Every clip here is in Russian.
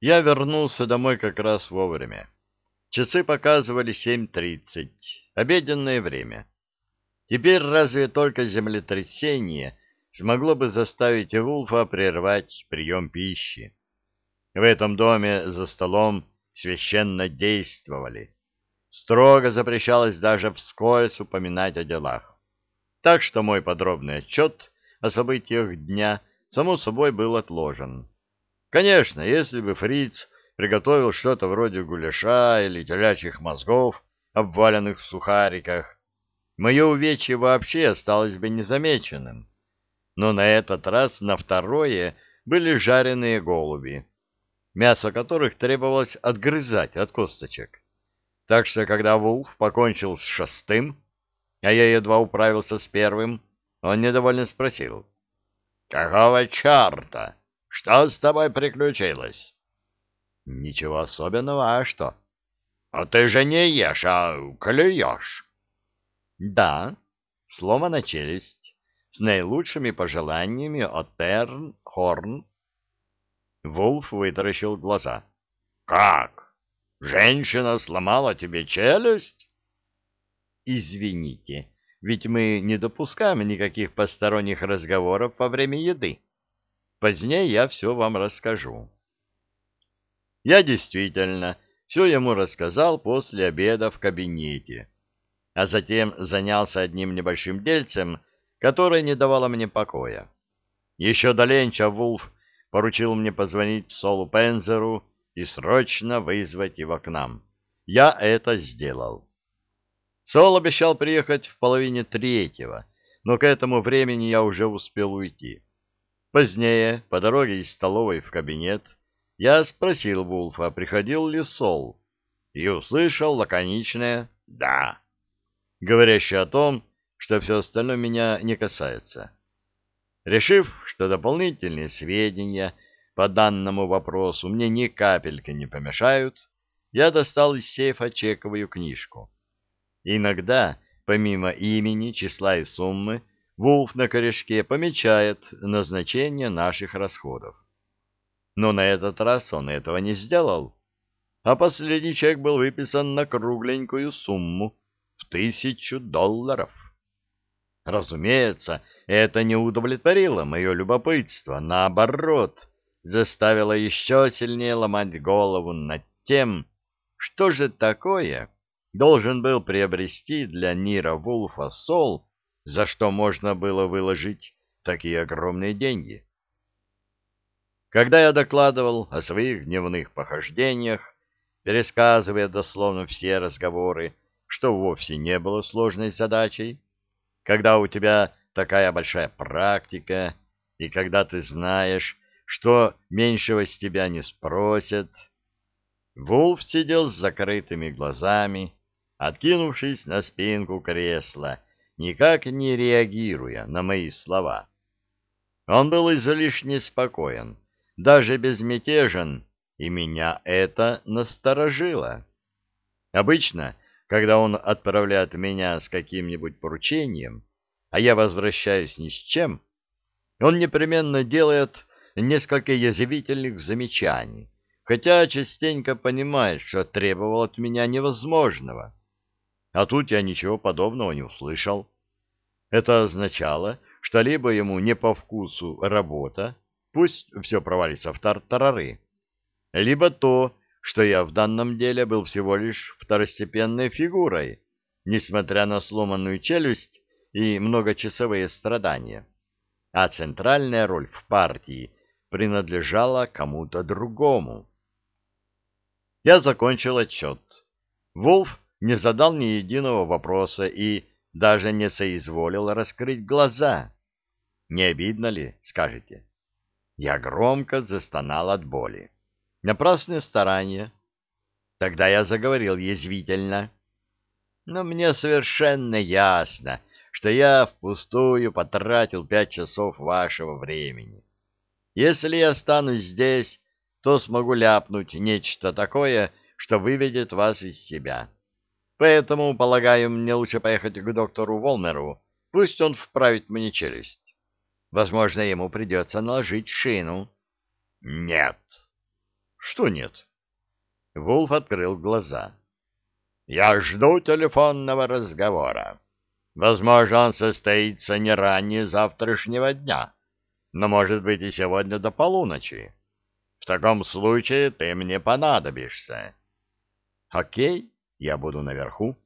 Я вернулся домой как раз вовремя. Часы показывали 7.30, обеденное время. Теперь разве только землетрясение смогло бы заставить Вулфа прервать прием пищи. В этом доме за столом священно действовали. Строго запрещалось даже вскользь упоминать о делах. Так что мой подробный отчет о событиях дня само собой был отложен. Конечно, если бы фриц приготовил что-то вроде гуляша или телячьих мозгов, обваленных в сухариках, мое увечье вообще осталось бы незамеченным. Но на этот раз на второе были жареные голуби, мясо которых требовалось отгрызать от косточек. Так что, когда Вулф покончил с шестым, а я едва управился с первым, он недовольно спросил. — Какого черта? Что с тобой приключилось? — Ничего особенного, а что? — А ты же не ешь, а клюешь. — Да, сломана челюсть, с наилучшими пожеланиями от Терн Хорн. Вулф вытаращил глаза. — Как? Женщина сломала тебе челюсть? — Извините, ведь мы не допускаем никаких посторонних разговоров во время еды. Позднее я все вам расскажу. Я действительно все ему рассказал после обеда в кабинете, а затем занялся одним небольшим дельцем, которое не давало мне покоя. Еще до ленча Вулф поручил мне позвонить Солу Пензеру и срочно вызвать его к нам. Я это сделал. Сол обещал приехать в половине третьего, но к этому времени я уже успел уйти. Позднее, по дороге из столовой в кабинет, я спросил Вулфа, приходил ли Сол, и услышал лаконичное «да», говорящее о том, что все остальное меня не касается. Решив, что дополнительные сведения по данному вопросу мне ни капельки не помешают, я достал из сейфа чековую книжку. Иногда, помимо имени, числа и суммы, Вулф на корешке помечает назначение наших расходов. Но на этот раз он этого не сделал, а последний чек был выписан на кругленькую сумму в тысячу долларов. Разумеется, это не удовлетворило мое любопытство, наоборот, заставило еще сильнее ломать голову над тем, что же такое должен был приобрести для Нира Вулфа Сол, за что можно было выложить такие огромные деньги. Когда я докладывал о своих дневных похождениях, пересказывая дословно все разговоры, что вовсе не было сложной задачей, когда у тебя такая большая практика, и когда ты знаешь, что меньшего с тебя не спросят, Вулф сидел с закрытыми глазами, откинувшись на спинку кресла, никак не реагируя на мои слова. Он был излишне спокоен, даже безмятежен, и меня это насторожило. Обычно, когда он отправляет меня с каким-нибудь поручением, а я возвращаюсь ни с чем, он непременно делает несколько язвительных замечаний, хотя частенько понимает, что требовал от меня невозможного. А тут я ничего подобного не услышал. Это означало, что либо ему не по вкусу работа, пусть все провалится в тартарары, либо то, что я в данном деле был всего лишь второстепенной фигурой, несмотря на сломанную челюсть и многочасовые страдания, а центральная роль в партии принадлежала кому-то другому. Я закончил отчет. Волф не задал ни единого вопроса и даже не соизволил раскрыть глаза. Не обидно ли, скажете? Я громко застонал от боли. Напрасные старания. Тогда я заговорил язвительно. Но мне совершенно ясно, что я впустую потратил пять часов вашего времени. Если я останусь здесь, то смогу ляпнуть нечто такое, что выведет вас из себя. Поэтому, полагаю, мне лучше поехать к доктору Волмеру. Пусть он вправит мне челюсть. Возможно, ему придется наложить шину. Нет. Что нет? Вулф открыл глаза. Я жду телефонного разговора. Возможно, он состоится не ранее завтрашнего дня, но, может быть, и сегодня до полуночи. В таком случае ты мне понадобишься. Окей, я буду наверху.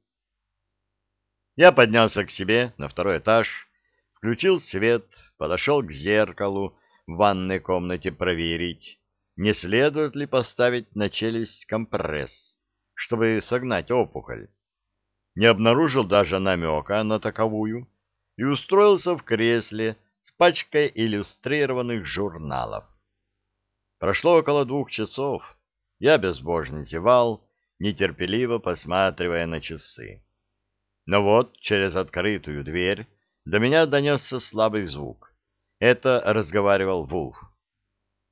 Я поднялся к себе на второй этаж, включил свет, подошел к зеркалу в ванной комнате проверить, не следует ли поставить на челюсть компресс, чтобы согнать опухоль. Не обнаружил даже намека на таковую и устроился в кресле с пачкой иллюстрированных журналов. Прошло около двух часов. Я безбожно зевал, нетерпеливо посматривая на часы. Но вот через открытую дверь до меня донесся слабый звук. Это разговаривал Вулф.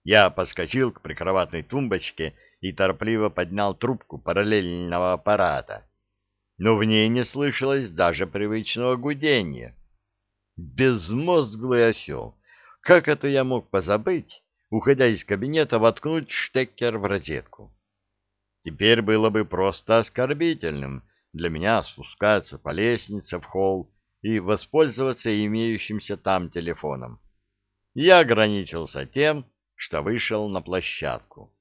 Я подскочил к прикроватной тумбочке и торопливо поднял трубку параллельного аппарата. Но в ней не слышалось даже привычного гудения. Безмозглый осел! Как это я мог позабыть, уходя из кабинета, воткнуть штекер в розетку? Теперь было бы просто оскорбительным для меня спускаться по лестнице в холл и воспользоваться имеющимся там телефоном. Я ограничился тем, что вышел на площадку.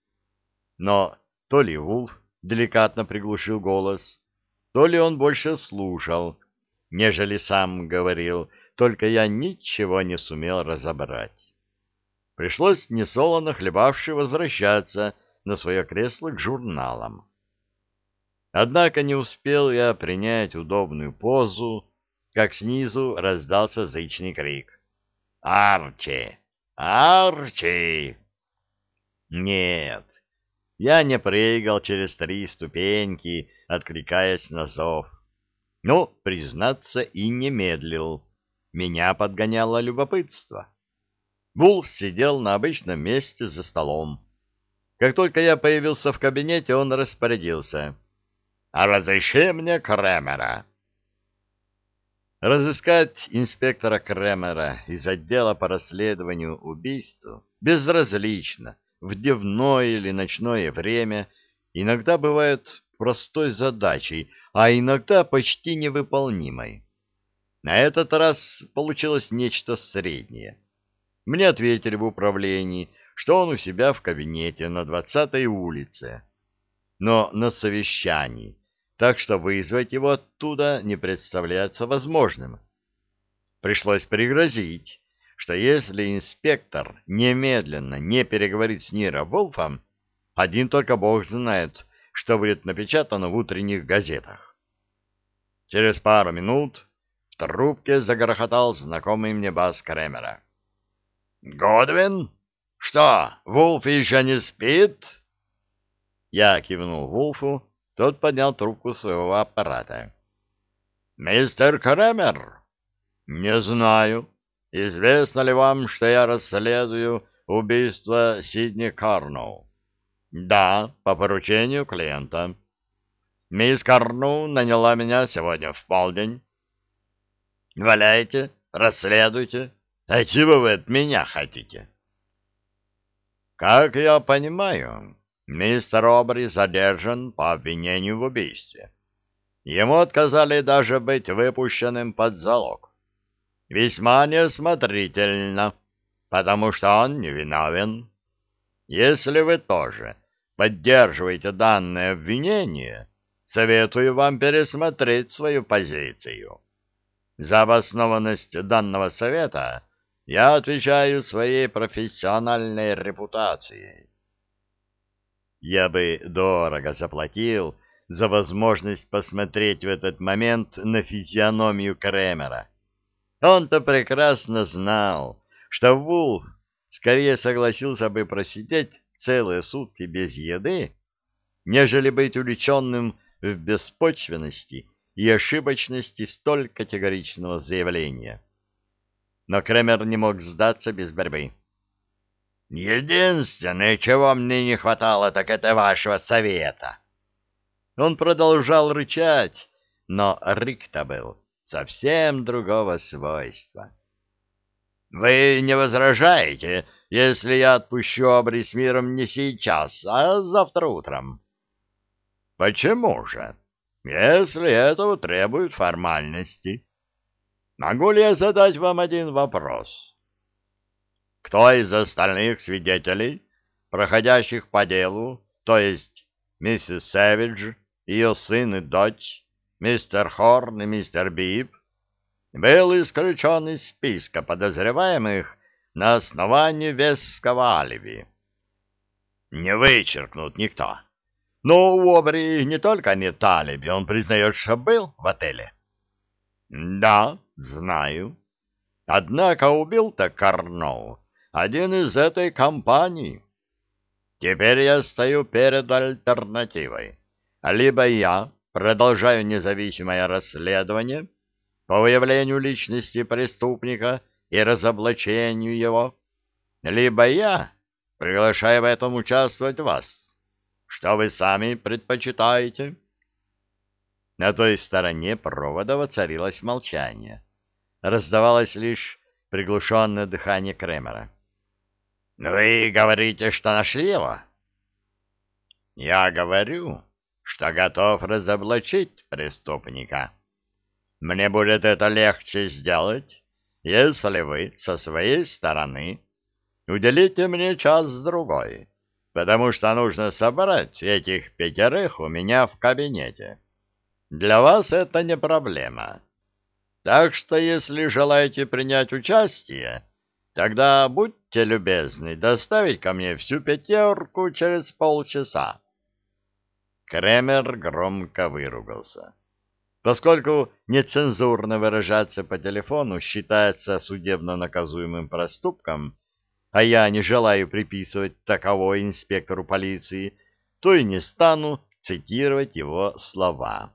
Но то ли Вулф деликатно приглушил голос, то ли он больше слушал, нежели сам говорил, только я ничего не сумел разобрать. Пришлось несолоно хлебавши возвращаться на свое кресло к журналам. Однако не успел я принять удобную позу, как снизу раздался зычный крик. «Арчи! Арчи!» Нет, я не прыгал через три ступеньки, откликаясь на зов. Но, признаться, и не медлил. Меня подгоняло любопытство. Вулф сидел на обычном месте за столом. Как только я появился в кабинете, он распорядился. «А разреши мне Кремера». Разыскать инспектора Кремера из отдела по расследованию убийств безразлично, в дневное или ночное время, иногда бывает простой задачей, а иногда почти невыполнимой. На этот раз получилось нечто среднее. Мне ответили в управлении – что он у себя в кабинете на двадцатой улице, но на совещании, так что вызвать его оттуда не представляется возможным. Пришлось пригрозить, что если инспектор немедленно не переговорит с Ниро Волфом, один только бог знает, что будет напечатано в утренних газетах. Через пару минут в трубке загрохотал знакомый мне бас Кремера. «Годвин?» Что, Вулф еще не спит? Я кивнул Вулфу, тот поднял трубку своего аппарата. Мистер Кремер? Не знаю. Известно ли вам, что я расследую убийство Сидни Карноу? Да, по поручению клиента. Мисс Карну наняла меня сегодня в полдень. Валяйте, расследуйте. А чего вы от меня хотите? Как я понимаю, мистер Обри задержан по обвинению в убийстве. Ему отказали даже быть выпущенным под залог. Весьма неосмотрительно, потому что он невиновен. Если вы тоже поддерживаете данное обвинение, советую вам пересмотреть свою позицию. За обоснованность данного совета я отвечаю своей профессиональной репутацией. Я бы дорого заплатил за возможность посмотреть в этот момент на физиономию Кремера. Он-то прекрасно знал, что Вулф скорее согласился бы просидеть целые сутки без еды, нежели быть увлеченным в беспочвенности и ошибочности столь категоричного заявления но Кремер не мог сдаться без борьбы. «Единственное, чего мне не хватало, так это вашего совета». Он продолжал рычать, но рык-то был совсем другого свойства. «Вы не возражаете, если я отпущу Обри с миром не сейчас, а завтра утром. Почему же? Если этого требуют формальности. Могу ли я задать вам один вопрос? Кто из остальных свидетелей, проходящих по делу, то есть миссис Сэвидж, ее сын и дочь, мистер Хорн и мистер Бип, был исключен из списка подозреваемых на основании веского алиби? Не вычеркнут никто. Но у Обри не только нет алиби, он признает, что был в отеле. Да, знаю. Однако убил-то Карноу один из этой компании. Теперь я стою перед альтернативой. Либо я продолжаю независимое расследование по выявлению личности преступника и разоблачению его, либо я приглашаю в этом участвовать вас. Что вы сами предпочитаете? На той стороне провода воцарилось молчание. Раздавалось лишь приглушенное дыхание Кремера. — Вы говорите, что нашли его? — Я говорю, что готов разоблачить преступника. Мне будет это легче сделать, если вы со своей стороны уделите мне час-другой потому что нужно собрать этих пятерых у меня в кабинете. Для вас это не проблема. Так что, если желаете принять участие, тогда будьте любезны доставить ко мне всю пятерку через полчаса. Кремер громко выругался. Поскольку нецензурно выражаться по телефону считается судебно наказуемым проступком, а я не желаю приписывать таковой инспектору полиции, то и не стану цитировать его слова.